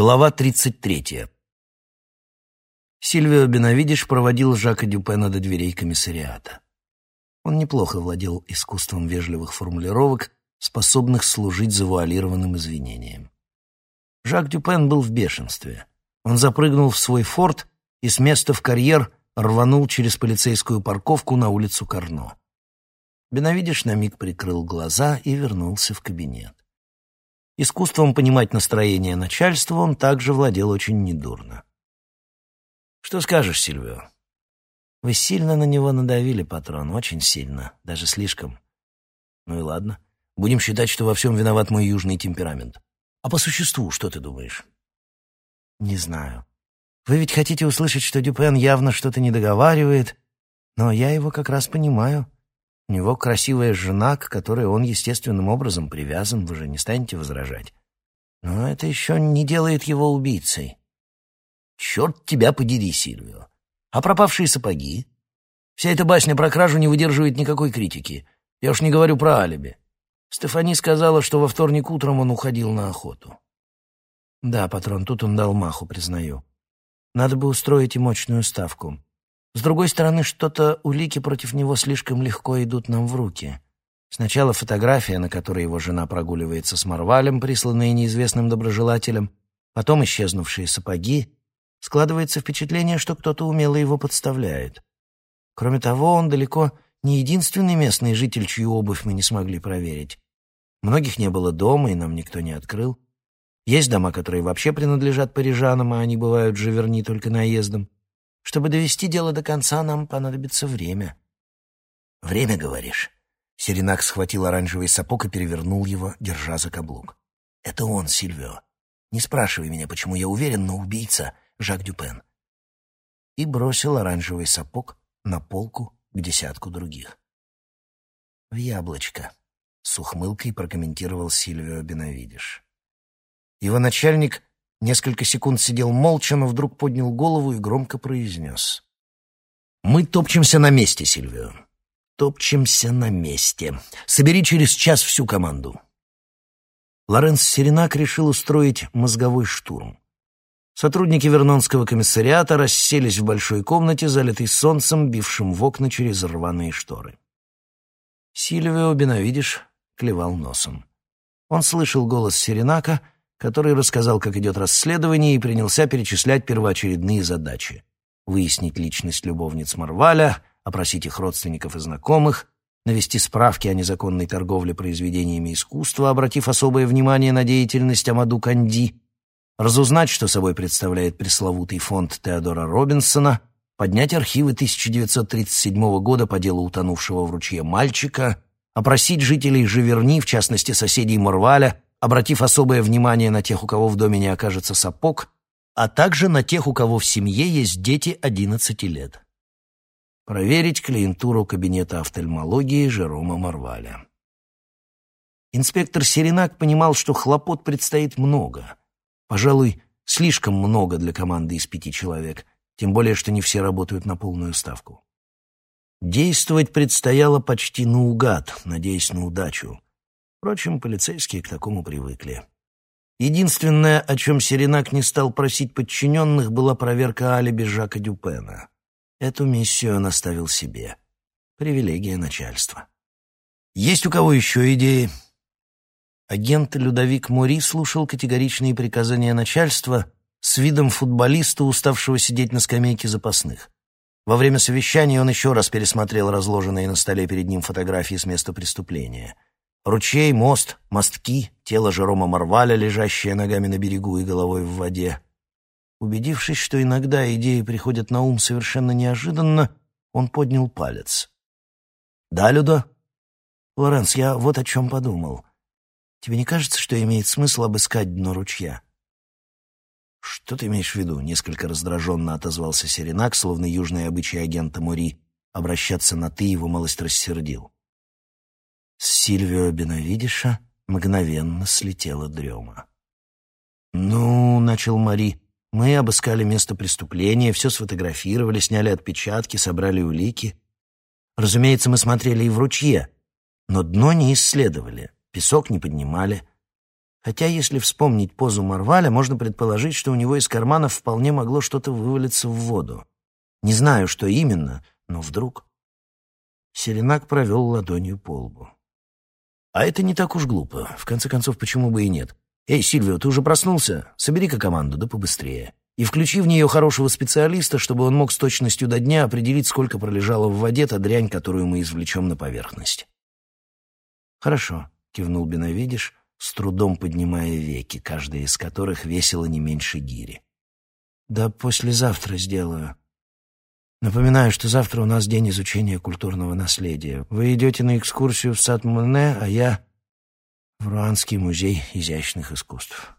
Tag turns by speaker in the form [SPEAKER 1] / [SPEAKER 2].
[SPEAKER 1] Глава 33. Сильвио Бенавидиш проводил Жака Дюпена до дверей комиссариата. Он неплохо владел искусством вежливых формулировок, способных служить завуалированным извинением. Жак Дюпен был в бешенстве. Он запрыгнул в свой форт и с места в карьер рванул через полицейскую парковку на улицу Карно. Бенавидиш на миг прикрыл глаза и вернулся в кабинет. Искусством понимать настроение начальства он также владел очень недурно. «Что скажешь, Сильвио?» «Вы сильно на него надавили, патрон, очень сильно, даже слишком». «Ну и ладно. Будем считать, что во всем виноват мой южный темперамент. А по существу, что ты думаешь?» «Не знаю. Вы ведь хотите услышать, что Дюпен явно что-то не договаривает, но я его как раз понимаю». У него красивая жена, к которой он естественным образом привязан, вы же не станете возражать. Но это еще не делает его убийцей. Черт тебя подери, Сильвио. А пропавшие сапоги? Вся эта басня про кражу не выдерживает никакой критики. Я уж не говорю про алиби. Стефани сказала, что во вторник утром он уходил на охоту. Да, патрон, тут он дал маху, признаю. Надо бы устроить и мощную ставку. С другой стороны, что-то улики против него слишком легко идут нам в руки. Сначала фотография, на которой его жена прогуливается с Марвалем, присланные неизвестным доброжелателем, потом исчезнувшие сапоги. Складывается впечатление, что кто-то умело его подставляет. Кроме того, он далеко не единственный местный житель, чью обувь мы не смогли проверить. Многих не было дома, и нам никто не открыл. Есть дома, которые вообще принадлежат парижанам, а они бывают же верни только наездом. Чтобы довести дело до конца, нам понадобится время». «Время, говоришь?» Серенак схватил оранжевый сапог и перевернул его, держа за каблук. «Это он, Сильвио. Не спрашивай меня, почему я уверен, но убийца — Жак Дюпен». И бросил оранжевый сапог на полку к десятку других. «В яблочко», — с ухмылкой прокомментировал Сильвио Бенавидиш. Его начальник Несколько секунд сидел молча, но вдруг поднял голову и громко произнес. «Мы топчемся на месте, Сильвио. Топчемся на месте. Собери через час всю команду». Лоренс Серенак решил устроить мозговой штурм. Сотрудники Вернонского комиссариата расселись в большой комнате, залитой солнцем, бившим в окна через рваные шторы. Сильвио Бенавидиш клевал носом. Он слышал голос Серенака — который рассказал, как идет расследование, и принялся перечислять первоочередные задачи. Выяснить личность любовниц Марваля, опросить их родственников и знакомых, навести справки о незаконной торговле произведениями искусства, обратив особое внимание на деятельность Амаду Канди, разузнать, что собой представляет пресловутый фонд Теодора Робинсона, поднять архивы 1937 года по делу утонувшего в ручье мальчика, опросить жителей Живерни, в частности соседей Марваля, обратив особое внимание на тех, у кого в доме не окажется сапог, а также на тех, у кого в семье есть дети 11 лет. Проверить клиентуру кабинета офтальмологии Жерома Марваля. Инспектор Серенак понимал, что хлопот предстоит много. Пожалуй, слишком много для команды из пяти человек, тем более, что не все работают на полную ставку. Действовать предстояло почти наугад, надеясь на удачу. Впрочем, полицейские к такому привыкли. Единственное, о чем Серенак не стал просить подчиненных, была проверка алиби Жака Дюпена. Эту миссию он оставил себе. Привилегия начальства. «Есть у кого еще идеи?» Агент Людовик Мори слушал категоричные приказания начальства с видом футболиста, уставшего сидеть на скамейке запасных. Во время совещания он еще раз пересмотрел разложенные на столе перед ним фотографии с места преступления — Ручей, мост, мостки, тело Жерома Марваля, лежащее ногами на берегу и головой в воде. Убедившись, что иногда идеи приходят на ум совершенно неожиданно, он поднял палец. «Да, Люда?» «Лоренс, я вот о чем подумал. Тебе не кажется, что имеет смысл обыскать дно ручья?» «Что ты имеешь в виду?» — несколько раздраженно отозвался Серенак, словно южный обычай агента Мури. Обращаться на «ты» его малость рассердил. С Сильвио Бенавидиша мгновенно слетела дрема. «Ну, — начал Мари, — мы обыскали место преступления, все сфотографировали, сняли отпечатки, собрали улики. Разумеется, мы смотрели и в ручье, но дно не исследовали, песок не поднимали. Хотя, если вспомнить позу Марваля, можно предположить, что у него из карманов вполне могло что-то вывалиться в воду. Не знаю, что именно, но вдруг... Селенак провел ладонью по лбу. А это не так уж глупо. В конце концов, почему бы и нет? Эй, Сильвио, ты уже проснулся? Собери-ка команду, да побыстрее. И включи в нее хорошего специалиста, чтобы он мог с точностью до дня определить, сколько пролежала в воде та дрянь, которую мы извлечем на поверхность. Хорошо, кивнул Беновидиш, с трудом поднимая веки, каждая из которых весила не меньше гири. Да послезавтра сделаю. Напоминаю, что завтра у нас день изучения культурного наследия. Вы идете на экскурсию в сад Моне, а я в Руанский музей изящных искусств.